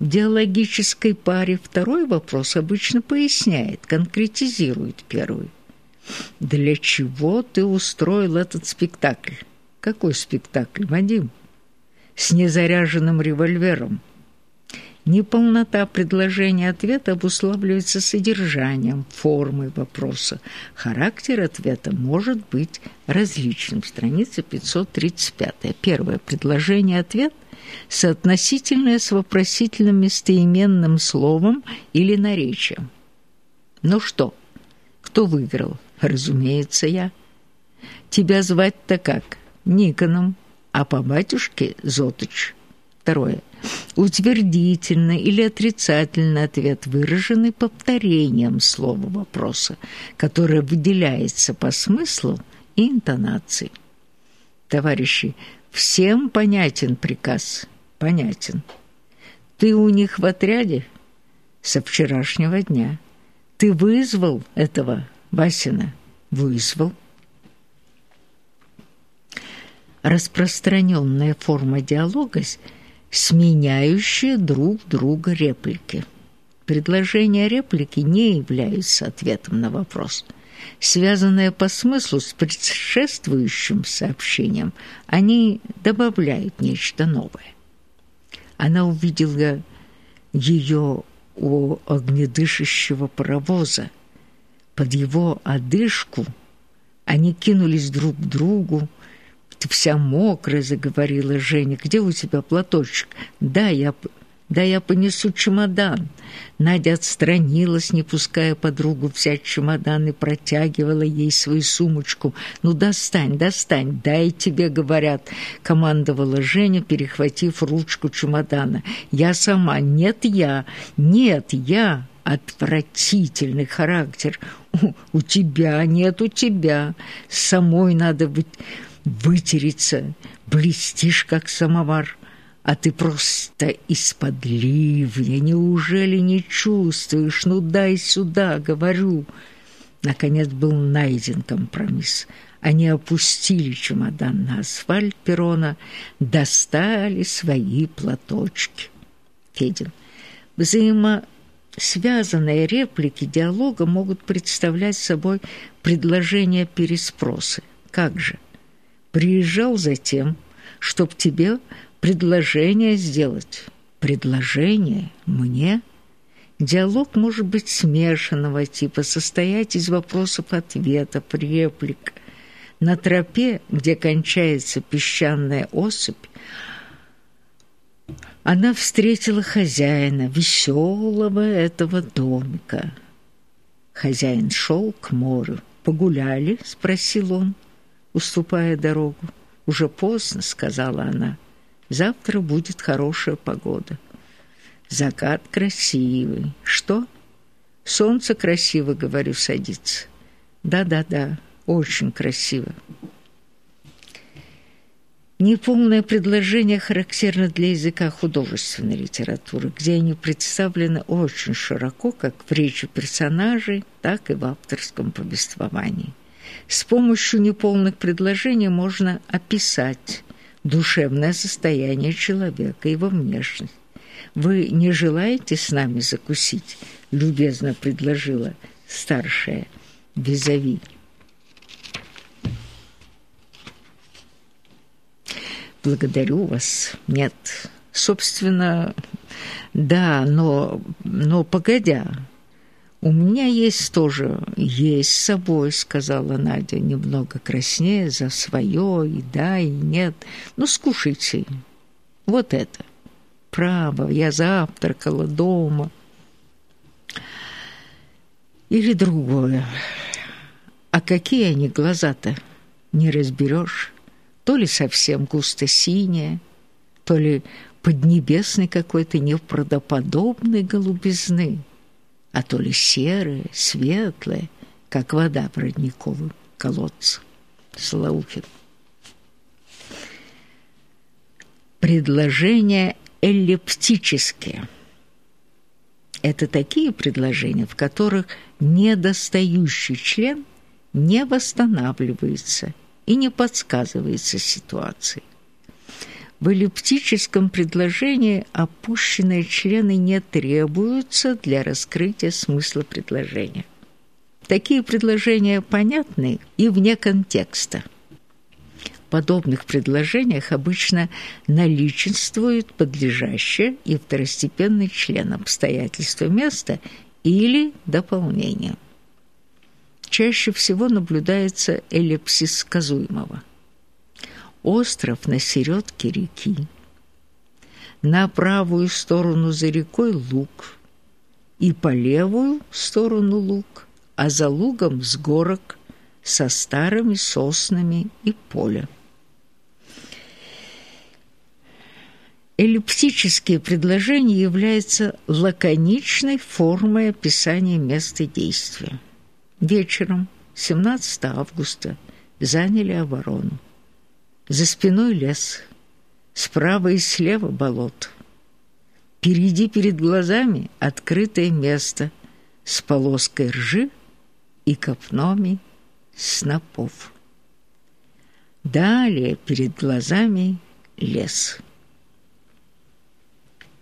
Диалогической паре второй вопрос обычно поясняет, конкретизирует первый. Для чего ты устроил этот спектакль? Какой спектакль, Вадим? С незаряженным револьвером. Неполнота предложения ответа обуславливается содержанием, формой вопроса. Характер ответа может быть различным. Страница 535. Первое. Предложение-ответ соотносительное с вопросительным местоименным словом или наречием. Ну что, кто выиграл? Разумеется, я. Тебя звать-то как? Никоном, а по батюшке Зотыч. Второе. Утвердительный или отрицательный ответ, выраженный повторением слова вопроса, которое выделяется по смыслу и интонации. Товарищи, всем понятен приказ? Понятен. Ты у них в отряде? Со вчерашнего дня. Ты вызвал этого Васина? Вызвал. Распространенная форма диалога – сменяющие друг друга реплики. Предложения реплики не являются ответом на вопрос. Связанные по смыслу с предшествующим сообщением, они добавляют нечто новое. Она увидела ее у огнедышащего паровоза. Под его одышку они кинулись друг к другу, ты вся мокрая, заговорила Женя. Где у тебя платочек? Да, я да я понесу чемодан. Надя отстранилась, не пуская подругу взять чемодан и протягивала ей свою сумочку. Ну достань, достань, дай тебе, говорят, командовала Женя, перехватив ручку чемодана. Я сама, нет я, нет я. Отвратительный характер. У, у тебя, нет у тебя. Самой надо быть вытереться, блестишь, как самовар, а ты просто из-под ливня. Неужели не чувствуешь? Ну, дай сюда, говорю. Наконец был найден компромисс. Они опустили чемодан на асфальт перрона, достали свои платочки. Федин. Взаимосвязанные реплики диалога могут представлять собой предложения переспросы. Как же? Приезжал за тем, чтоб тебе предложение сделать. Предложение мне? Диалог может быть смешанного типа, состоять из вопросов-ответов, реплик. На тропе, где кончается песчаная осыпь, она встретила хозяина, веселого этого домика. Хозяин шел к морю. «Погуляли?» – спросил он уступая дорогу. «Уже поздно», — сказала она. «Завтра будет хорошая погода». «Закат красивый». «Что?» «Солнце красиво, — говорю, — садится». «Да-да-да, очень красиво». Неполное предложение характерно для языка художественной литературы, где они представлены очень широко, как в речи персонажей, так и в авторском повествовании. С помощью неполных предложений можно описать душевное состояние человека, его внешность. «Вы не желаете с нами закусить?» – любезно предложила старшая Визави. «Благодарю вас. Нет. Собственно, да, но, но погодя, «У меня есть тоже, есть с собой», — сказала Надя, немного краснее за свое, и да, и нет. «Ну, скушайте. Вот это. Право, я завтракала дома». Или другое. А какие они глаза-то? Не разберешь. То ли совсем густо синие, то ли поднебесный какой-то неправдоподобной голубизны а то ли серые, светлые, как вода в родниковом колодце. Слаухин. Предложения эллиптические. Это такие предложения, в которых недостающий член не восстанавливается и не подсказывается ситуации. В эллиптическом предложении опущенные члены не требуются для раскрытия смысла предложения. Такие предложения понятны и вне контекста. В подобных предложениях обычно наличествует подлежащее и второстепенный член обстоятельства места или дополнение. Чаще всего наблюдается эллипсис сказуемого – остров на середке реки. На правую сторону за рекой луг, и по левую сторону луг, а за лугом с горок со старыми соснами и поле. Эллиптические предложения являются лаконичной формой описания места действия. Вечером 17 августа заняли оборону. За спиной лес, справа и слева болото. Впереди перед глазами открытое место с полоской ржи и копнами снопов. Далее перед глазами лес.